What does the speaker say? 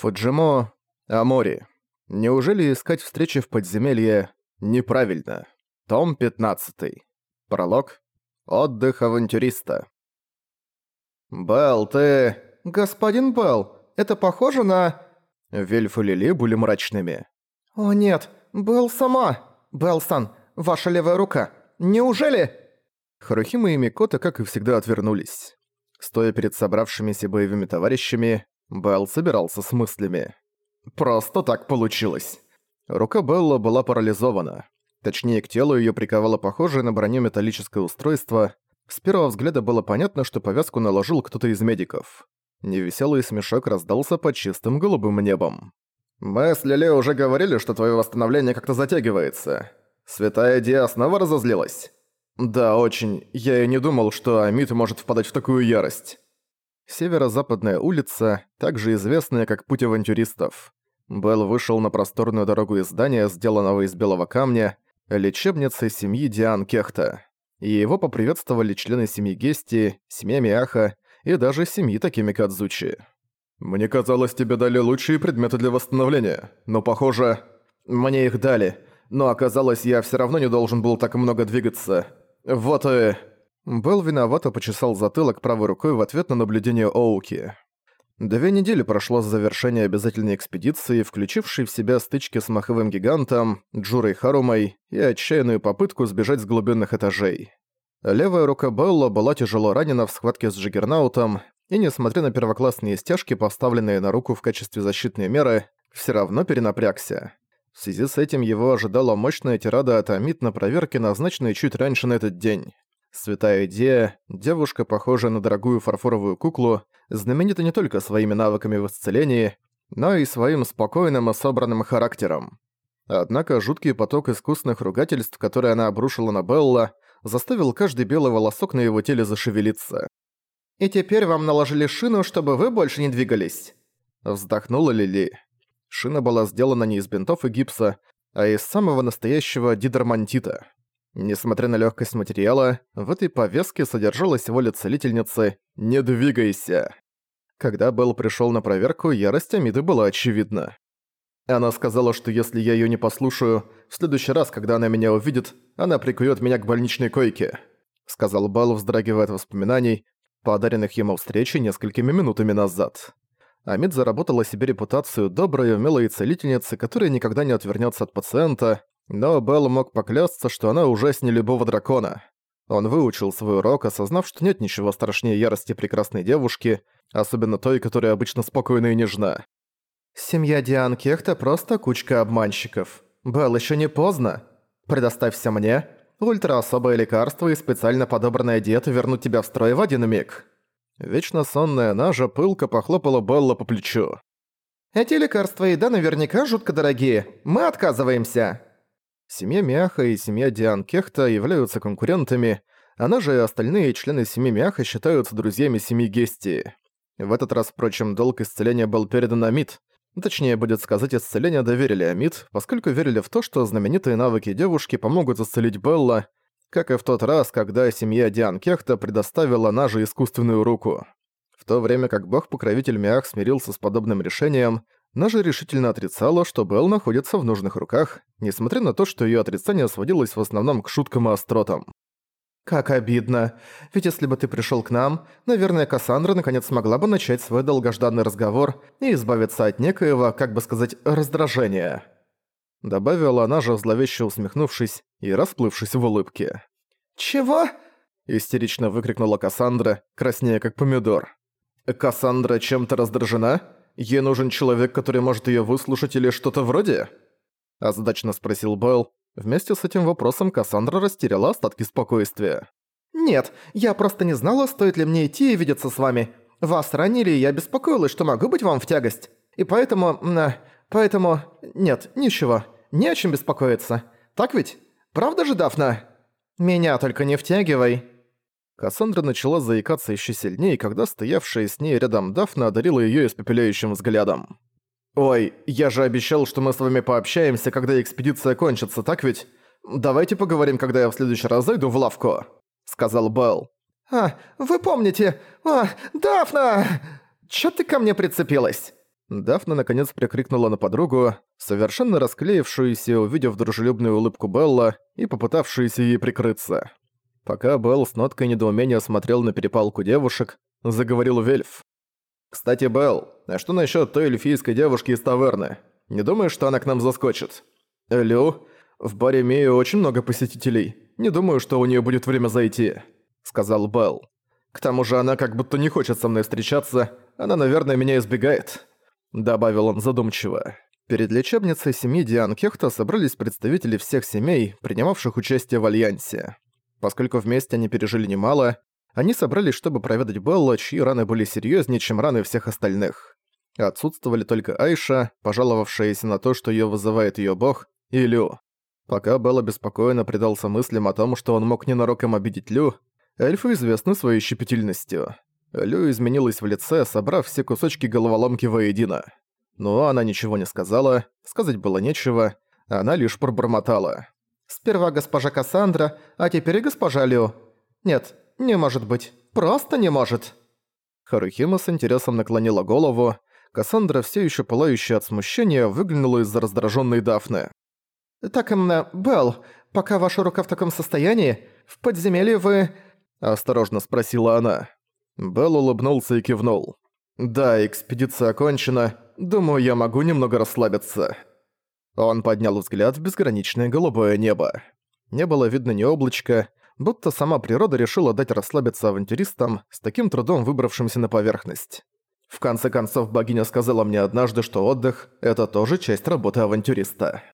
Фуджимо Амори. Неужели искать встречи в подземелье неправильно? Том 15. Пролог. Отдых авантюриста. «Белл, ты...» «Господин Белл, это похоже на...» Вельф и Лили были мрачными. «О нет, Белл сама! Белл-сан, ваша левая рука! Неужели...» Харухима и Микота, как и всегда, отвернулись. Стоя перед собравшимися боевыми товарищами, Белл собирался с мыслями. Просто так получилось. Рука Белла была парализована. Точнее, к телу её приковало похожее на броню металлическое устройство. С первого взгляда было понятно, что повязку наложил кто-то из медиков. Невесёлый смешок раздался под чистым голубым небом. «Мы с Лиле уже говорили, что твоё восстановление как-то затягивается. Святая Диа снова разозлилась?» «Да, очень. Я и не думал, что Амит может впадать в такую ярость». Северо-западная улица, также известная как Путь авантюристов. Белл вышел на просторную дорогу из здания, сделанного из белого камня, лечебницы семьи Диан Кехта. И его поприветствовали члены семьи Гести, семья Миаха и даже семьи такими Кадзучи. «Мне казалось, тебе дали лучшие предметы для восстановления, но, похоже, мне их дали, но оказалось, я все равно не должен был так много двигаться. Вот и...» Белл виновато почесал затылок правой рукой в ответ на наблюдение Оуки. Две недели прошло с завершения обязательной экспедиции, включившей в себя стычки с маховым гигантом, Джурой Харумой и отчаянную попытку сбежать с глубинных этажей. Левая рука Белла была тяжело ранена в схватке с Джиггернаутом, и несмотря на первоклассные стяжки, поставленные на руку в качестве защитной меры, все равно перенапрягся. В связи с этим его ожидала мощная тирада от Амит на проверке, назначенной чуть раньше на этот день. Святая идея, девушка, похожая на дорогую фарфоровую куклу, знаменита не только своими навыками в исцелении, но и своим спокойным и собранным характером. Однако жуткий поток искусных ругательств, которые она обрушила на Белла, заставил каждый белый волосок на его теле зашевелиться. «И теперь вам наложили шину, чтобы вы больше не двигались?» Вздохнула Лили. Шина была сделана не из бинтов и гипса, а из самого настоящего дидромантита. Несмотря на легкость материала, в этой повестке содержалась воля целительницы «Не двигайся». Когда Белл пришел на проверку, ярость Амиды была очевидна. Она сказала, что если я ее не послушаю, в следующий раз, когда она меня увидит, она прикует меня к больничной койке», — сказал Белл, вздрагивая от воспоминаний, подаренных ему встрече несколькими минутами назад. Амид заработала себе репутацию доброй и умелой целительницы, которая никогда не отвернется от пациента, но Белл мог поклясться, что она ужаснее любого дракона. Он выучил свой урок, осознав, что нет ничего страшнее ярости прекрасной девушки, особенно той, которая обычно спокойна и нежна. «Семья Диан Кехта просто кучка обманщиков. Белл, еще не поздно. Предоставься мне. Ультра-особое лекарство и специально подобранная диета вернут тебя в строй в один миг». Вечно сонная Нажа пылко похлопала Белла по плечу. «Эти лекарства и еда наверняка жутко дорогие. Мы отказываемся». Семья Мяха и семья Диан Кехта являются конкурентами, она же и остальные члены семьи Мяха считаются друзьями семьи Гести. В этот раз, впрочем, долг исцеления был передан Амид. Точнее, будет сказать, исцеление доверили Амид, поскольку верили в то, что знаменитые навыки девушки помогут исцелить Белла, как и в тот раз, когда семья Диан Кехта предоставила Наже искусственную руку. В то время как бог-покровитель Миах смирился с подобным решением, Нажа решительно отрицала, что Белл находится в нужных руках, несмотря на то, что её отрицание сводилось в основном к шуткам и остротам. «Как обидно. Ведь если бы ты пришёл к нам, наверное, Кассандра наконец смогла бы начать свой долгожданный разговор и избавиться от некоего, как бы сказать, раздражения». Добавила она же, зловеще усмехнувшись и расплывшись в улыбке. «Чего?» – истерично выкрикнула Кассандра, краснея как помидор. «Кассандра чем-то раздражена?» Ей нужен человек, который может её выслушать или что-то вроде?» Озадачно спросил Белл. Вместе с этим вопросом Кассандра растеряла остатки спокойствия. «Нет, я просто не знала, стоит ли мне идти и видеться с вами. Вас ранили, и я беспокоилась, что могу быть вам в тягость. И поэтому... Э, поэтому... Нет, ничего. Не о чем беспокоиться. Так ведь? Правда же, Дафна? Меня только не втягивай». Кассандра начала заикаться еще сильнее, когда стоявшая с ней рядом Дафна одарила ее испепеляющим взглядом. «Ой, я же обещал, что мы с вами пообщаемся, когда экспедиция кончится, так ведь? Давайте поговорим, когда я в следующий раз зайду в лавку», — сказал Белл. «А, вы помните? А, Дафна! Чё ты ко мне прицепилась?» Дафна наконец прикрикнула на подругу, совершенно расклеившуюся, увидев дружелюбную улыбку Белла и попытавшуюся ей прикрыться. Пока Белл с ноткой недоумения смотрел на перепалку девушек, заговорил Вельф. «Кстати, Белл, а что насчет той эльфийской девушки из таверны? Не думаешь, что она к нам заскочит?» «Лю, в баре Мею очень много посетителей. Не думаю, что у нее будет время зайти», — сказал Белл. «К тому же она как будто не хочет со мной встречаться, она, наверное, меня избегает». Добавил он задумчиво. Перед лечебницей семьи Диан Кехта собрались представители всех семей, принимавших участие в Альянсе. Поскольку вместе они пережили немало, они собрались, чтобы проведать Белла, чьи раны были серьезнее, чем раны всех остальных. Отсутствовали только Айша, пожаловавшаяся на то, что ее вызывает ее бог, и Лю. Пока Белла беспокойно предался мыслям о том, что он мог ненароком обидеть Лю, эльфы известны своей щепетильностью. Лю изменилась в лице, собрав все кусочки головоломки воедино. Но она ничего не сказала, сказать было нечего, она лишь пробормотала. «Сперва госпожа Кассандра, а теперь и госпожа Лю. Нет, не может быть. Просто не может!» Харухима с интересом наклонила голову. Кассандра, все еще пылающая от смущения, выглянула из-за раздраженной Дафны. «Так, эм, Белл, пока ваша рука в таком состоянии, в подземелье вы...» Осторожно спросила она. Белл улыбнулся и кивнул. «Да, экспедиция окончена. Думаю, я могу немного расслабиться». Он поднял взгляд в безграничное голубое небо. Не было видно ни облачка, будто сама природа решила дать расслабиться авантюристам, с таким трудом выбравшимся на поверхность. В конце концов, богиня сказала мне однажды, что отдых – это тоже часть работы авантюриста.